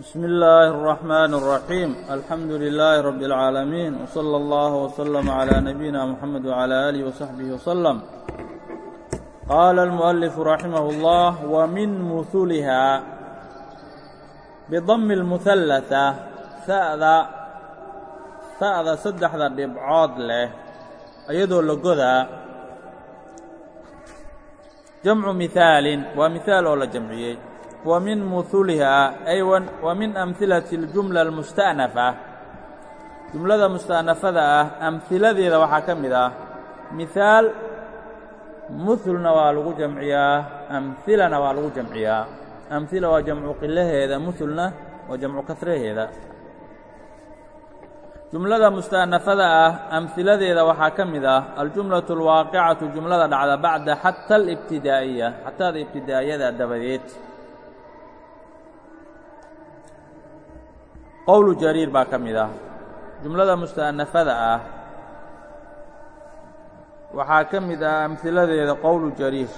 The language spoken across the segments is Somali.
بسم الله الرحمن الرحيم الحمد لله رب العالمين وصلى الله وسلم على نبينا محمد وعلى آله وصحبه وسلم قال المؤلف رحمه الله ومن مثلها بضم المثلثة ثأda ثأda saddexda dhibcood leh iyadoo la godaa jamcu mihaalin waa mihaal oo la jamciyey wa min muhulihaa ay wa min amhilati اljumla almusta'nafa jumlada musta'nafada ah amhiladeeda waxaa ka mid ah mihaal muhulna waa lagu jamciyaa amhilana waa lagu jamciyaa amhila waa jamcu qilaheeda muhulna waa jamcu kasraheeda jumlada musta'nafada ah amhiladeeda waxaa ka mid ah aljumlaةu اlwaaqicatu jumlada dhacda bacda xata alibtidaa'iya xatada ibtidaa'iyada dabadeed Qowlu jariir baa ka mid ah. Jumlada musta'nafada ah waxaa ka mid ah amhiladeeda qowlu jariir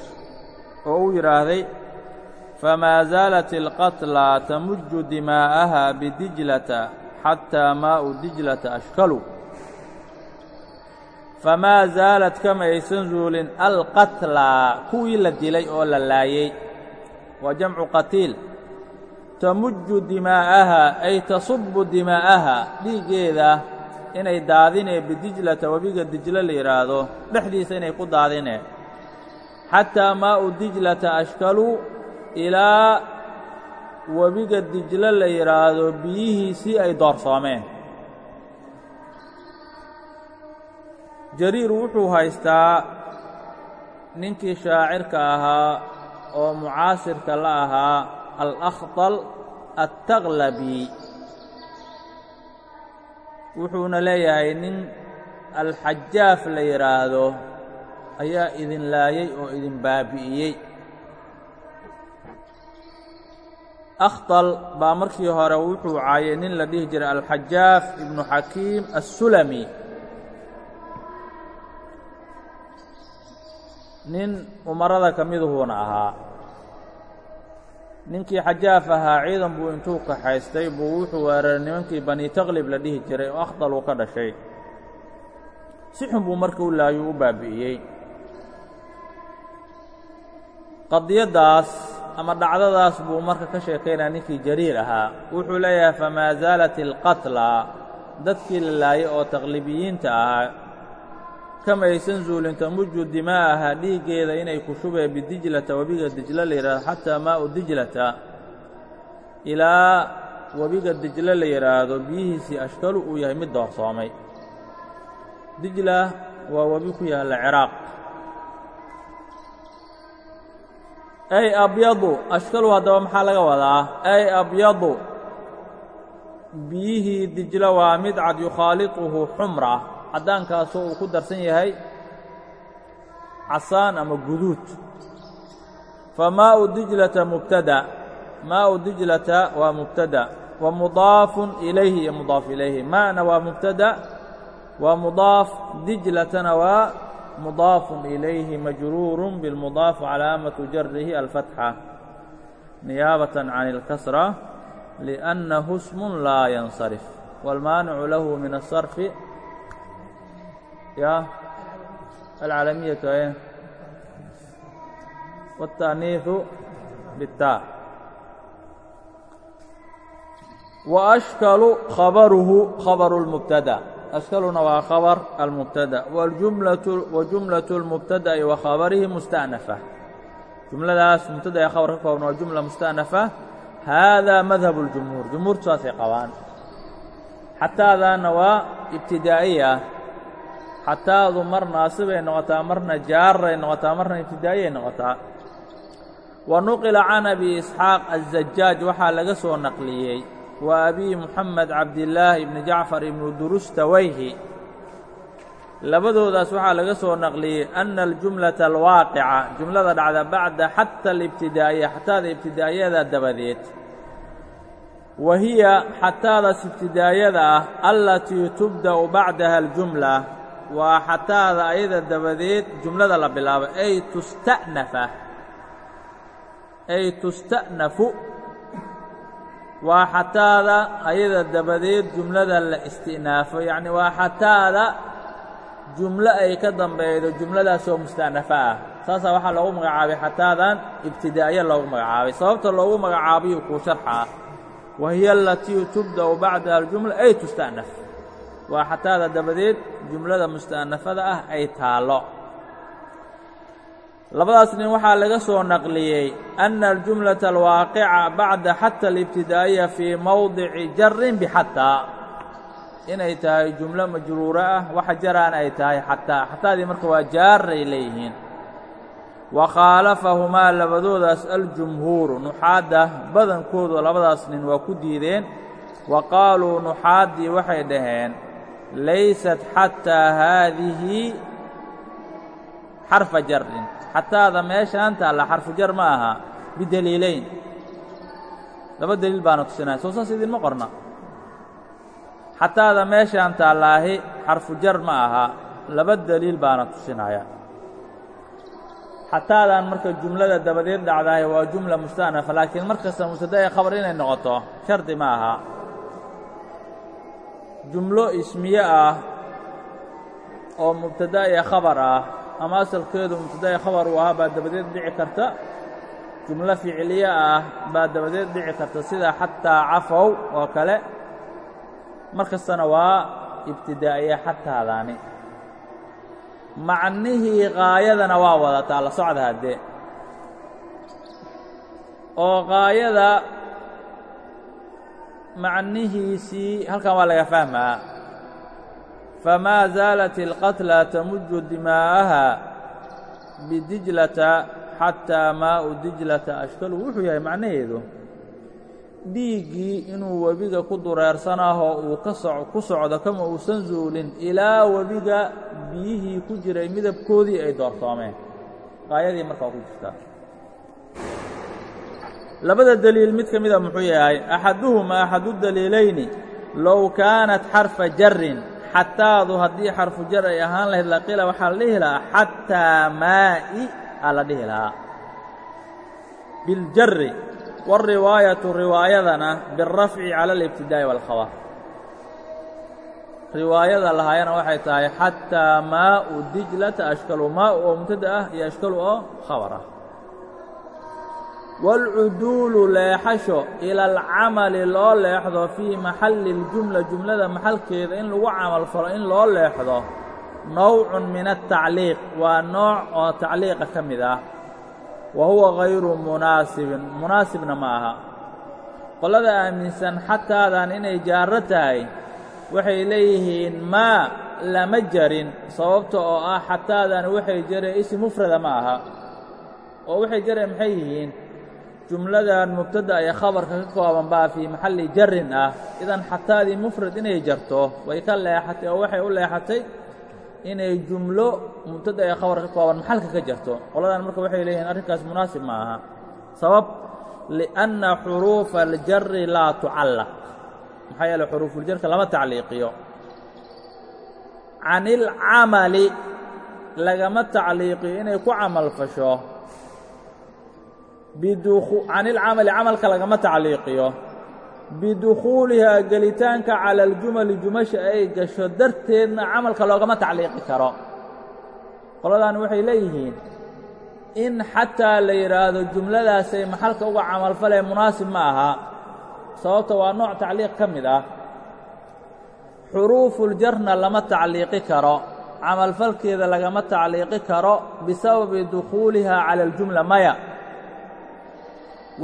oo uu yidhaahday famaa zaalat اlqatlaa tamuju dimaa'aha bidijlata xataa maa'u dijlata ashkalu. Famaa zaalad kama aysan zuulin alqatlaa kuwii la dilay oo la laayey waa jamcu qatiil tamuju dimaa'aha ay tasubbu dimaa'aha dhiiggeeda inay daadinee bidijlata webiga dijlo la yidhaahdo dhexdiisa inay ku daadinee xataa maa'u dijlata ashkalu ilaa webiga dijlo la yidhaahdo biyihiisii ay doorsoomeen. Jariir wuxuu haystaa ninkii shaacirka ahaa oo mucaasirka la ahaa alakhdal attaqlabi wuxuuna leeyahay nin alxajaaf la yidhaahdo ayaa idin laayey oo idin baabi'iyey. Akhdal baa markii hore wuxuu caayay nin la dhihi jiray alxajaaf ibnu xakiim assulami. Nin umarada ka miduhuuna ahaa ninkii xajaaf ahaa ciidan buu intuu kaxaystay buu wuxuu weeraray nimankii bani taqlib la dhihi jiray oo akhdal uu ka dhashay. Si xun buu marka u laayuu u baabi'iyey qadiyaddaas ama dhacdadaas buu marka ka sheekaynaya ninkii jariir ahaa. Wuxuu leeyahay famaa zaalat ilqatlaa dadkii la laayay oo taqlibiyiinta ahaa kama aysan zuulin tamuju dimaa'aha dhiiggeeda inay ku shubee bidijlata webiga dijlo la yidhahdo xataa maa'u dijlata. Ilaa webiga dijlo la yidhaahdo biyihiisii ashkalu uu yahay mid doorsoomay. Dijla waa webi ku yaalla ciraaq. Ay abyadu ashkalu haddaba maxaa laga wadaa? Ay abyadu biyihii dijlo waa mid cad yukhaaliطuhu xumra caddaankaasoo uu ku darsan yahay casaan ama guduud fa maa'u dijlata mubtada maa'u dijlata waa mubtada wa mudaafun ilayhi iyo mudaaf ilayhi ma'na waa mubtada waa mudaaf dijlatana waa mudaafun ilayhi majruurun bilmudaaf calaamatu jarihi alfatxa niyaabatan can اlkasra liأnnahu smun laa yansarif wاlmaanicu lahu min الsarfi ya alcaalamiyaةu e wالتأniiثu bالtaa وأشhkalu khabaruhu khabaru الmubtada ashkaluna waa khabar almubtada wajumlaة الmubtada'i wa khabarihi musta'nafa jumladaas mubtada ee khabar ka koobna waa jumla musta'nafa haadaa madhab اljumhuur jumhuurtu saasay qabaan xataadaana waa ibtidaa'iya xataadu mar naasibay noqotaa marna jaaray noqotaa marna ibtidaa'iyay noqotaa. Wa nuqila can abi isxaaq aلzajaaj waxaa laga soo naqliyey. Wa abi moxamed cabdillaahi ibni jacfar ibnu durustawayhi. Labadoodaas waxaa laga soo naqliyey ana aljumlata alwaaqica jumlada dhacda bacda xata alibtidaa'iya xataada ibtidaa'iyada dabadeed. Wa hiya xataadaas ibtidaa'iyada ah allatii tubda'u bacdaha aljumla waa xataada ayada dabadeed jumlada la bilaabay ay tusta'nafa. Ay tusta'nafu. Waa xataada ayada dabadeed jumlada la isti'naafo yacni waa xataada jumlo ay ka dambaydo jumladaasoo musta'nafa ah. Saasaa waxaa loogu magacaabay xataadan ibtidaa'iya loogu magacaabay sababta loogu magacaabayu kuu sharxa wa hiya alatii tubda'u bacdaha aljumla ay tusta'naf waa xataada dabadeed jumlada musta'nafada ah ay taallo. Labadaas nin waxaa laga soo naqliyey أna aljumlaةa alwaaqica bacda xata alibtidaa'iya fii mowdici jarin bixataa inay tahay jumlo majruuro ah waxa jaraan ay tahay xataa xataadii marka waa jaaray leeyihiin. Wa khaalafahumaa labadoodaas aljumhuuru nuxaadda badankoodu labadaas nin waa ku diideen. Wa qaaluu nuxaaddii waxay dhaheen laysat xataa haadihi xarfa jarin xataada meeshaan taalla xarfu jar ma aha bideliilayn laba deliil baana tusinaya soo saas idinma qorna xataada meeshaan taallaahi xarfu jar ma aha laba deliil baana tusinaya xataadan marka jumlada dabadeed dhacdahay waa jumla musta'nafa laakiin mar kasta mubtadae khabar inay noqoto shardi ma aha jumlo ismiye ah oo mubtada iyo khabar ah. Ama asalkeedu mubtadae khabar uu ahaa baa dabadeed dhici karta. Jumlo ficliye ah baa dabadeed dhici karta. Sida xataa cafow oo kale. Mar kastana waa ibtidaa'iye xataadaani. Macnihii qaayadana waa wadataa la socda haddee. Oo qaayada macnihiisii halkan waa laga fahmaa. Famaa zaalat ilqatla tamuju dimaa'aha bidijlata xataa maa'u dijlata ashkalu. Wuxuu yahay macnaheedu dhiiggii inuu webiga ku dureersanahoo uu ku socdo kama uusan zuulin ilaa webiga biyihii ku jiray midabkoodii ay doortoomeen. Qaayadii markaa ku jirtaa labada deliil mid ka mida muxuu yahay axaduhumaa axadu daliilayni low kaanat xarfa jarin xataadu haddii xarfu jar ay ahaan lahayd laqiila waxaa la dhihi lahaa xataa maa'i aa la dhihi lahaa biاljari wاriwaayatu riwaayadana biاlrafci cala alibtidaa'i wاlkhabar riwaayada lahaayana waxay tahay xataa maa'u dijlata ashkalu maa'u oo mubtada ah iyo ashkalu oo khabar ah wاlcuduulu leexasho ila alcamali loo leexdo fii maxalli اljumla jumlada maxalkeeda in lagu camal falo in loo leexdo nowcun min atacliiq waa nooc oo tacliiqa ka mid ah wa huwa hayru munaasibin munaasibna ma aha qolada aaminsan xataadan inay jaaro tahay waxay leeyihiin maa lama jarin sababta oo ah xataadan waxay jareen isim mufrada ma aha oo waxay jareen maxay yihiin jumladan mubtada ee khabarka ka kooban baa fii maxalli jarin ah. Idan xataadii mufrad inay jarto way ka leexatay oo waxay u leexatay inay jumlo mubtada ee khabar ka kooban maxalka ka jarto. Qoladan marka waxay leeyihiin arrinkaas munaasib ma aha sabab liأnna xuruufa aljari laa tucallaq maxaa yeele xuruufuljarka lama tacliiqiyo. Can ilcamali lagama tacliiqiyo inay ku camal fasho can ilcamali camalka lagama tacliiqiyo. Bidukhuulihaa gelitaanka cala aljumali jumasha ay gasho darteedna camalka loogama tacliiqi karo. Qoladan waxay leeyihiin in xataa la yidhaahdo jumladaasay maxalka uga camalfalee munaasib ma aha. Sababta waa nooc tacliiq ka mid ah. Xuruufuljarna lama tacliiqi karo. Camalfalkeeda lagama tacliiqi karo bisababi dukhuulihaa cala aljumla maya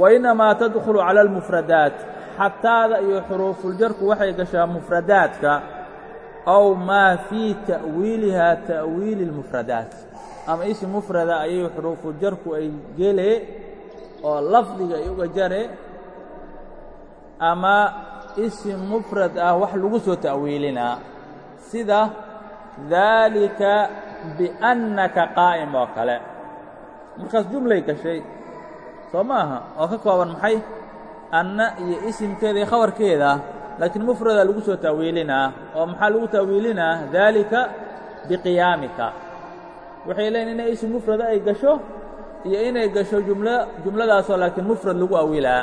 wa innamaa tadkhulu cala almufradaat xataada iyo xuruufuljarku waxay gashaa mufradaadka aw maa fii ta'wiilihaa ta'wiili اlmufradaat ama isim mufrada ayay xuruufuljarku ay gelee oo lafdiga ay uga jare ama isim mufrad ah wax lagu soo ta'wiilinaa sida daalika biannaka qaa'im oo kale markaas jumlay gashay soo ma aha oo ka kooban maxay? Anna iyo isimkeeda iyo khabarkeeda. Laakiin mufrada lagu soo ta'wiilinaa oo maxaa lagu ta'wiilinaa daalika biqiyaamika. Waxay leeyiin inay isim mufrada ay gasho iyo inay gasho jumla jumladaasoo laakiin mufrad lagu awilaa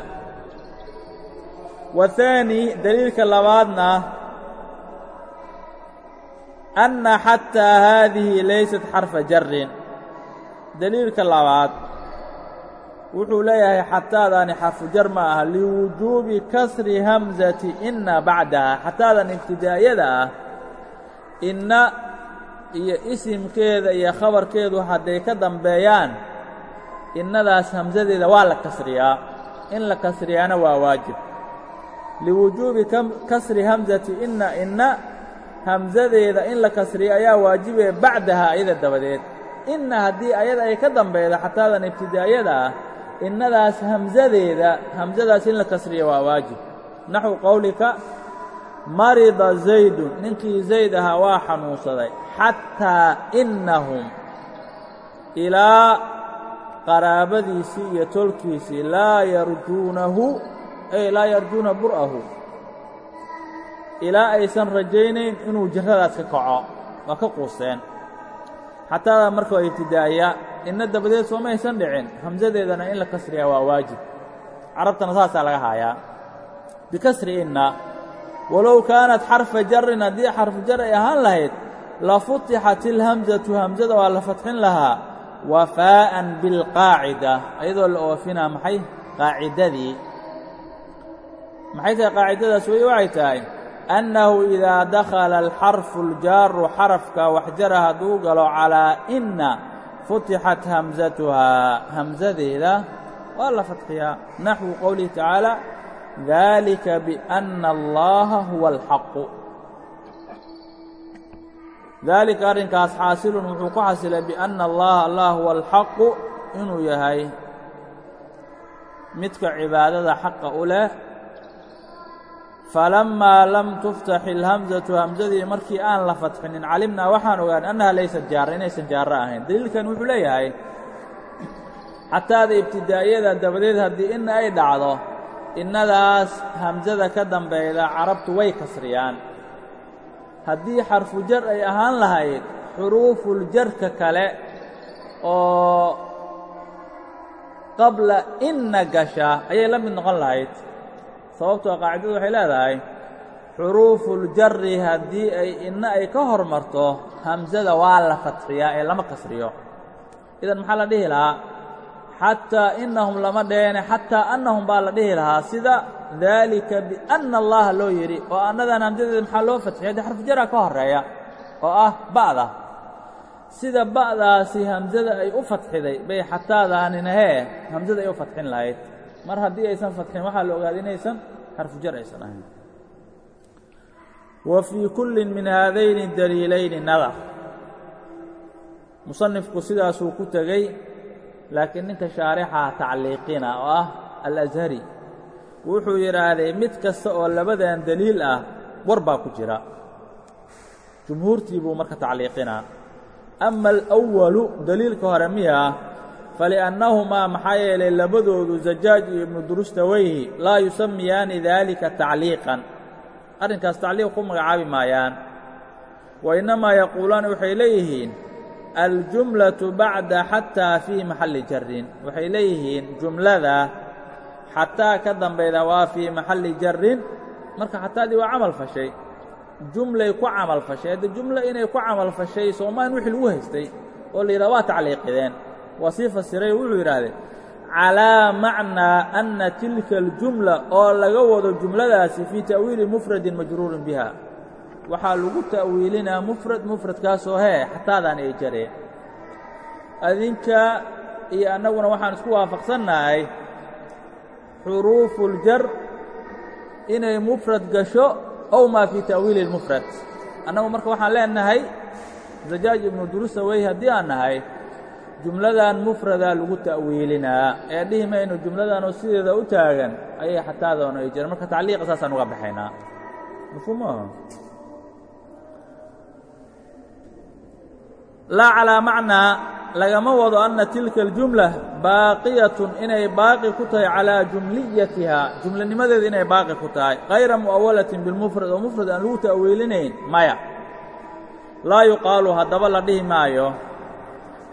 wahaani deliilka labaadna anna xataa haadihi laysat xarfa jarin deliilka labaad wuxuu leeyahay xataadani xarfu jar ma aha liwujuubi kasri hamsati inna bacdaha xataadan ibtidaa'yada ah inna iyo isimkeeda iyo khabarkeedu hadday ka dambeeyaan innadaas hamsadeeda waa la kasriyaa. In la kasriyaana waa waajib. Liwujuubi kasri hamsati inna inna hamsadeeda in la kasriyo ayaa waajibee bacdaha ayada dabadeed. Inna haddii ayada ay ka dambeydo xataadan ibtidaa'yada ah innadaas hamsadeeda hamsadaas in la kasriyo waa waajib. Naxwu qowlika marida zaydun ninkii zayd ahaa waa xanuunsaday. Xataa innahum ilaa qaraabadiisii iyo tolkiisii laa yarjuunahu ay laa yarjuuna bur'ahu. Ilaa aysan rajaynayn inuu jirradaas ka kaco waa ka quuseen. Xataada marka waa ibtidaa'ya inna dabadeed sooma aysan dhicin hamsadeedana in la kasriyaa waa waajib. Carabtana saasaa laga haayaa. Bikasri inna walow kaanat xarfa jarin haddii xarfu jar ay ahaan lahayd la futixat ilhamsatu hamsada waa la fatxin lahaa wafaa'an bilqaacida ayadoo la oofinaa maxay? Qaacidadii. Maxay tahay qaacidadaas? Wey waxay tahay annahu idaa dakhala alxarfu اljaaru xarafka waxjara hadduu galo calaa inna futixat hamsatuhaa hamsadeeda waa la fatxiyaa naxwu qowlihi tacaala dalika biأnna allaha huwa alxaqu daalika arrinkaas xaasilun wuxuu ku xasilay biأnna allaha allah huwa alxaqu inuu yahay midka cibaadada xaqa u leh falammaa lam tuftax ilhamsatu hamsadii markii aan la fatxinin calimnaa waxaan ogaan annaha laysat jaara inaysan jaaro ahayn daliilkan wuxuu leeyahay xataada ibtidaa'iyada dabadeed haddii inna ay dhacdo innadaas hamsada ka dambayda carabtu way kasriyaan haddii xarfu jar ay ahaan lahayd xuruufuljarka kale oo qabla inna gasha ayay la mid noqon lahayd sababtoo qaacidadu waxay leedahay xuruufuuljari haddii ay inna ay ka hormarto hamsada waa la fatxiyaa ee lama kasriyo. Idan maxaa la dhihi lahaa? Xataa innahum lama dheene xataa annahum baa la dhihi lahaa sida daalika bianna allaha loo yidhi oo annadan hamsadeeda maxaa loo fatxiya dee xarfujaraa ka horreeya oo ah ba'da. Sida ba'daasi hamsada ay u fatxiday bay xataadaanina-hee hamsada ay u fatxin lahayd mar haddii aysan fatxin waxaa la ogaaday inaysan xarfujar aysan ahayn. Wa fii kullin min haadayni daliilayni nadar musanifku sidaasuu ku tegey laakiin ninka shaarixaa tacliiqina oo ah alashari wuxuu yidhaahday mid kasta oo labadan deliil ah war baa ku jira. Jumhuurtii buu marka tacliiqinaa ama alأwalu deliilka hore miya faliannahumaa maxaa yeelay labadoodu zajaaj iyo ibnu durustaweyhi laa yusamiyaani daalika tacliiqan. Arrinkaas tacliiq ku magacaabi maayaan. Wa innamaa yaquulaani waxay leeyihiin aljumlaةu bacda xataa fii maxalli jarin waxay leeyihiin jumlada xataa ka dambayda waa fii maxalli jarin marka xataadii waa camal fashay. Jumlay ku camal fashay. Hadde jumla inay ku camal fashay soomaan wixii lagu haystay oo la yidhaha waa tacliiqideen waa sii fasiray wuxuu yidhahdee calىa macnaa anna tilka اljumla oo laga wado jumladaasi fii ta'wiili mufradin majruurin biha waxaa lagu ta'wiilinaa mufrad mufradkaasoo hee xataadaan ay jareen adinka iyo annaguna waxaan isku waafaqsannahay xuruufuljar inay mufrad gasho ow maa fii ta'wiili اlmufrad annagu marka waxaan leenahay zajaaj ibnu durusawey haddii aan nahay jumladan mufradaa lagu ta'wiilinaa ee dhihi mayno jumladanoo sideeda u taagan ayay xataadoona ay jireen marka tacliiqa saasaan uga baxaynaa mafhuumaha laa calaa macnaa lagama wado anna tilka aljumla baaqiyatun inay baaqi ku tahay calaa jumliyatiha. Jumlanimadeeda inay baaqi ku tahay. Kayra mu'awalatin bilmufrad oo mufrad aan lagu ta'wiilinayn maya. Laa yuqaalu haddaba la dhihi maayo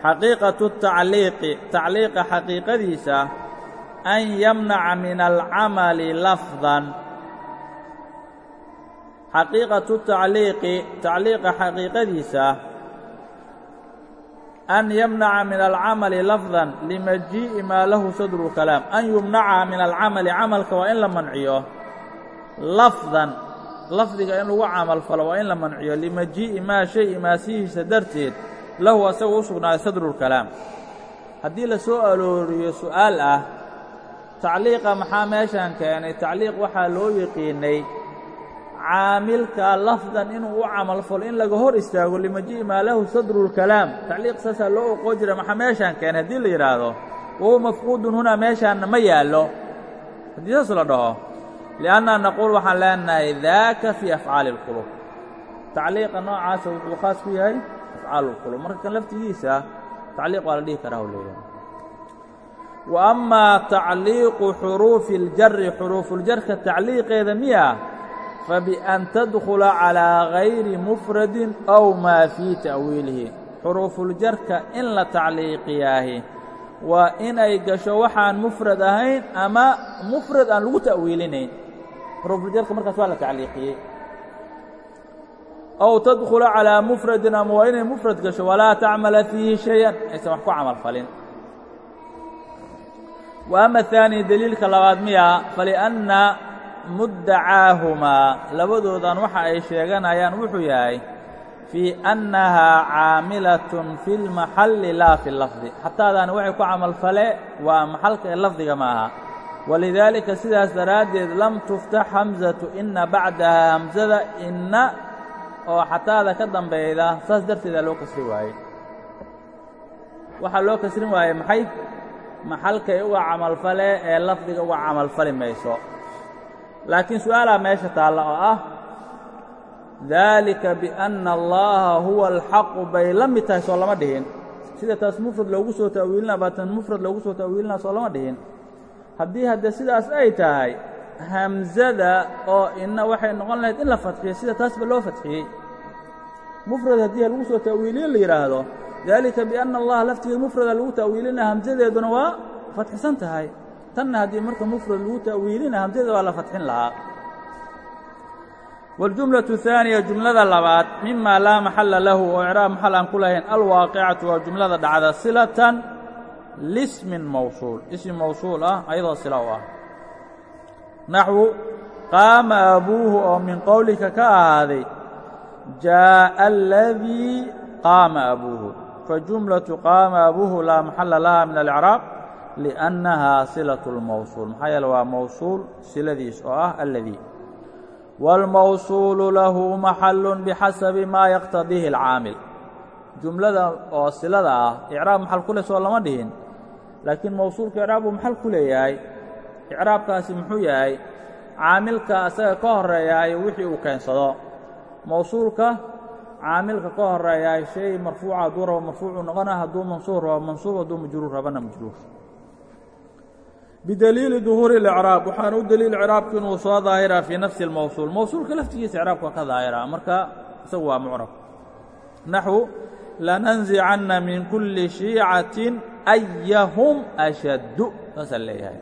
xaqiiqatu tacliiqi tacliiqa xaqiiqadiisa an yamnaca min alcamali lafdan. Xaqiiqatu tacliiqi tacliiqa xaqiiqadiisa an yamnaca min alcamali lafdan limajii'i maa lahu sadru اlkalaam an yumnaca min alcamali camalka waa in la manciyo. Lafdan lafdiga in lagu camal falo waa in la manciyo. Limajii'i maa shay imaasihiisa darteed lahu asagu u sugnaaday sadrulkalaam haddii la soo arooriyo su'aal ah tacliiqa maxaa meeshaan keenay? Tacliiq waxaa loo yaqiinnay caamilka lafdan inuu u camal falo in laga hor istaago limaji'i maa lahu sadrulkalaam tacliiq saasaa loo oqoo jira maxaa meeshaan keenay? Haddii la yidhaahdo wahuwa mafquudun hunaa meeshaanna ma yaallo. Haddii saas la dhaho li'annaa naquul waxaan leenahay daaka fii afcaali اlqulub tacliiqa noocaasa wuxuu khaas ku yahay calulkulo marka kan laftigiisa tacliiq waa la dhihi karaa u wa amaa tacliiqu xuruufi اljari xuruufuljarka tacliiqeeda miya fabian tadkula calىa gayri mufradin aw maa fii ta'wiilihi. Xuruufuljarka in la tacliiqiyaahi waa inay gasho waxaan mufrad ahayn ama mufrad aan lagu ta'wiilinayn. Xuruufuljarka markaas waa la tacliiqiyey aw tadkhula calىa mufradin ama waa inay mufrad gasho walaa tacmala fiihi shayan aysan wax ku camal falin wa ama ahaani deliilka labaad miya falianna muddacaahumaa labadoodan waxa ay sheeganayaan wuxuu yahay fii annahaa caamilatun fi lmaxalli laa fi lafdi xataadaani waxay ku camalfale waa maxalka ee lafdiga ma aha walidaalika sidaas daraaddeed lam tuftax hamsatu inna bacdahaa hamsada oo xataada ka dambayda saas darteedaa loo kasri waayey. Waxaa loo kasrin waayey maxay? Maxalkay uga camalfale ee lafdiga uga camalfali mayso. Laakiin su'aalaa meesha taalla oo ah daalika bianna allaha huwa alxaqu bay la mid tahay soo lama dhihin. Sida taas mufrad loogu soo ta'wiilina baa tan mufrad loogu soo ta'wiilina soo lama dhihin. Haddii hadde sidaas ay tahay hamzada oo inna waxay noqon lahayd in la fatxiyo sida taasba loo fadxiyey mufrad haddii lagu soo ta'wiiliye la yidhaahdo daalika bianna allaha laftigeed mufrada lagu taawiilina hamsadeeduna waa fatxisan tahay. Tanna haddii marka mufrad lagu ta'wiilina hamsadeeda waa la fadxin lahaa. Waljumlaةu ثaaniya jumlada labaad mima laa maxalla lahu oo icraab maxal aan ku lahayn alwaaqicatu waa jumlada dhacda silatan lismin mawsuul. Ism mawsuul ah ayadoo sila u ah naxwu qaama abuuhu oo min qowlika ka ahaaday jaaءa aladii qaama abuuhu fajumlaةu qaama abuuhu laa maxala laha min alإcraab liأnnahaa silaة اlmawsuul maxaa yeele waa mawsuul siladiis oo ah aladii wاlmawsuulu lahu maxalu bixasabi maa yaqtadiihi اlcaamil jumlada oo silada ah icraab maxal ku leh soo lama dhihin laakiin mawsuulka icraab buu maxal ku leeyahay icraabkaasi muxuu yahay caamilka asaga ka horeeyaay wixii uu keensado. Mawsuulka caamilka ka horeeyaay shay marfuuca hadduu rabo marfuucu noqona hadduu mansuub rabo mansuub hadduu majruur rabana majruur. Bidaliili duhuuri اlicraab waxaana u deliil icraabku inuu soo daahiraa fii nafsi اlmawsuul mawsuulka laftigiisa icraabku waa ka daahiraa marka isagu waa mucrab. Naxwu lananzicanna min kulli shiicatin ayahum ashaddu saasaan leeyahay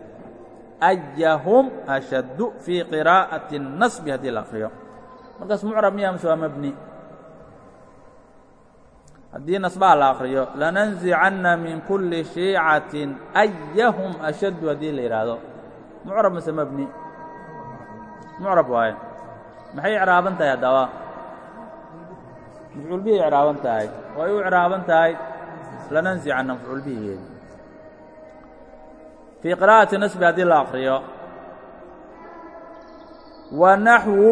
ayahum ashaddu fii qiraa'ati الnasbi haddii la akriyo markaas mucrab miya mise waa mabni haddii nasbaha la akriyo lananzicanna min kulli shiicatin ayahum ashaddu haddii la yidhaahdo mucrab mise mabni mucrab waaye maxay icraaban tahay haddaba mafcuul bihii icraaban tahay way u icraaban tahay lananzicanna mafcuul bihigeedi fii qira'ati nasbi haddii la aqriyo wa naxwu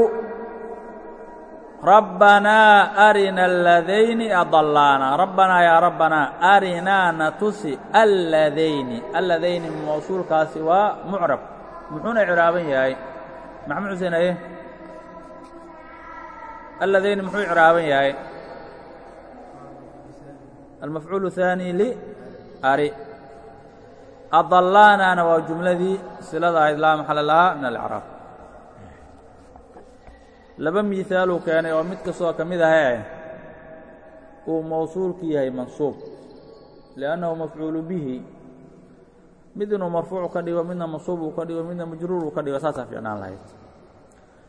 rabbanaa arina aladayni adallaana rabbanaa yaa rabbanaa arinaa natusi alladayni alladayni mawsuulkaasi waa mucrab. Muxuuna ciraaban yahay? Maxamud xuseenaye alladayni muxuu ciraaban yahay? Almafcuul haani liari adallaanaana waa jumladii silada ahayd laa maxala lahaa min alcraab laba miثaaluu keenay oo mid kastoo ka mid ahee uu mawsuulku yahay mansuub liأnnahu mafcuulu bihi. Mid inuu marfuuc ka dhigo midna mansuub uu ka dhigo midna majruur uu ka dhigo saasaa fiicnaan lahayd.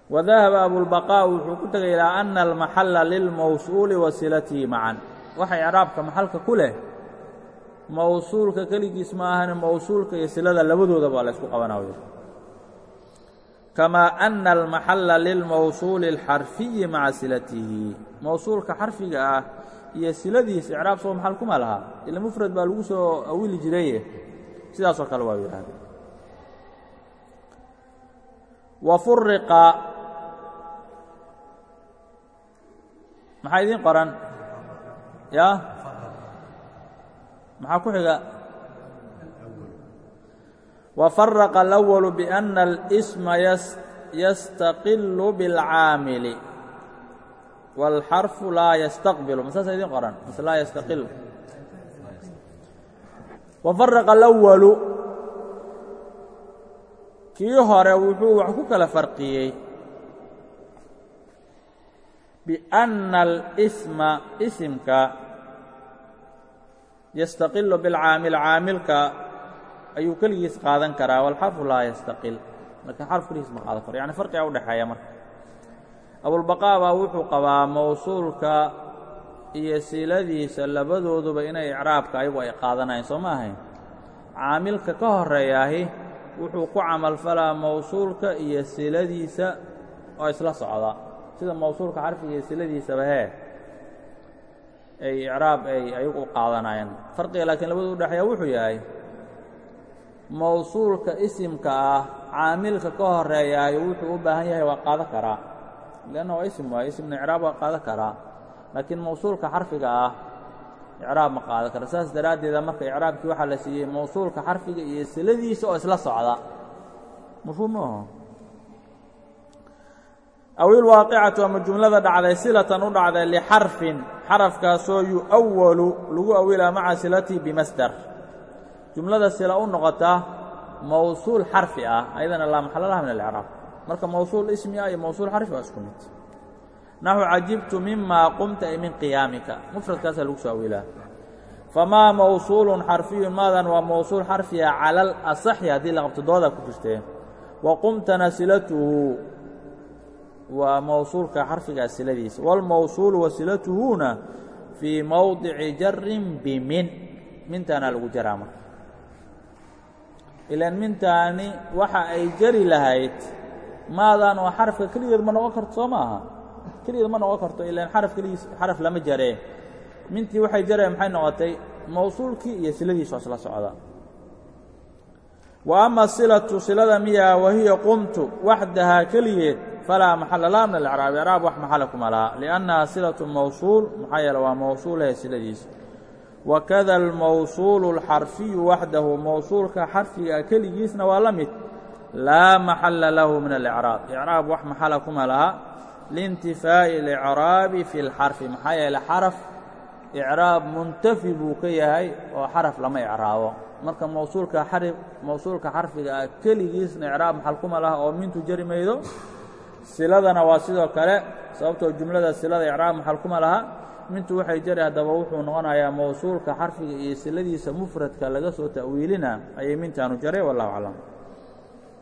Wadahaba abulbaqaa wuxuu ku tegay ilaa ana almaxalla lilmawsuuli wa silatihi macan waxa icraabka maxalka ku leh mawsuulka keligiis ma ahane mawsuulka iyo silada labadooda baa la ysku qabanaya kamaa ana almaxalla lilmawsuuli اlxarfiyi maca silatihi. Mawsuulka xarfiga ah iyo siladiis icraab soo maxal kuma laha. Ila mufrad baa lagu soo awili jiraye sidaasoo kale waa yidhahde wa maxaa idiin qoran? Ya maxaa ku xiga wafaraqa اlأwalu biأna اlsma yastaqilu biاlcaamili wاlxarfu laa yastaqbilu ma saasa idiin qoran mase laa yastaqil wafaraqa اlأwalu kii hore wuxuu wax ku kala farqiyey biأnna اlsma isimka yastaqilu bilcaamil caamilka ayuu keligiis qaadan karaa walxarfu laa yastaqil. Laakiin xarf keligiis ma qaadan karo yani farqiga u dhexeeya marka. Abulbaqaa baa wuxuu qabaa mawsuulka iyo siladiisa labadooduba inay icraabka ayagu ay qaadanayeen soo ma ahayn? Caamilka ka horeeyaahi wuxuu ku camalfalaa mawsuulka iyo siladiisa oo isla socda. Sida mawsuulka xarfiga iyo siladiisaba hee ay icraab ay ayagu u qaadanayeen farqiga laakiin labadu u dhexeeya wuxuu yahay mawsuulka isimka ah caamilka ka horeeyaayo wuxuu u baahan yahay waa qaadan karaa leanna waa isim waaye isimna icraab waa qaadan karaa laakiin mawsuulka xarfiga ah icraab ma qaadan kara. Saas daraaddeeda marka icraabkii waxaa la siiyey mawsuulka xarfiga iyo siladiisa oo isla socda. Mafhuum maaho aw ilwaaqicatu ama jumlada dhacday silatan u dhacday lixarfin xarafkaasoo yu'awalu lagu awilaa maca silatihi bimasdar jumlada sila u noqota mawsuul xarfi ah ayadana laa maxalla laha min alcraab marka mawsuul ismi ah iyo mawsuul xarfi waa isku mid naxu cajibtu mimaa qumta min qiyaamika mufradkaasaa lagu soo awilaa famaa mawsuulun xarfiyun maadan waa mawsuul xarfiya cala alasaxi haddii la qabto doodaa ku jirtee wa qumtana silatuhu waa mawsuulka xarfigaa siladiisa. Wاlmawsuulu wasilatuhuna fii mowdici jarin bimin. Mintaana lagu jaraa marka. Ilaan mintaani waxa ay jari lahayd maadan oo xarafka keligeed ma noqon karto soo ma aha keligeed ma noqon karto ilaan xaraf keligiis xaraf lama jaree. Mintii waxay jareen maxay noqotay? Mawsuulkii iyo siladiisa oo isla socda wa ama silatu silada miyaa wahiya qumtu waxdahaa keligeed falaa maxala laha min alcraab icraab wax maxala kuma laha liannaha silatu mawsuul maxaa yeele waa mawsuulahe siladiisa wakada almawsuulu alxarfiyu waxdahu mawsuulka xarfiga keligiisna waa la mid laa maxala lahu min alicraab icraab wax maxala kuma laha liintifaa'i اlicraabi fi اlxarfi maxaa yeele xaraf icraab muntafi buu ka yahay oo xaraf lama icraabo marka mawsuulka mawsuulka xarfiga ah keligiisna icraab maxal kuma laha oo mintu jari maydo siladana waa sidoo kale sababtoo jumlada silada icraab maxal kuma laha. Mintu waxay jari haddaba wuxuu noqonayaa mawsuulka xarfiga iyo siladiisa mufradka laga soo ta'wiilina ayay mintaanu jaray wallahu aclam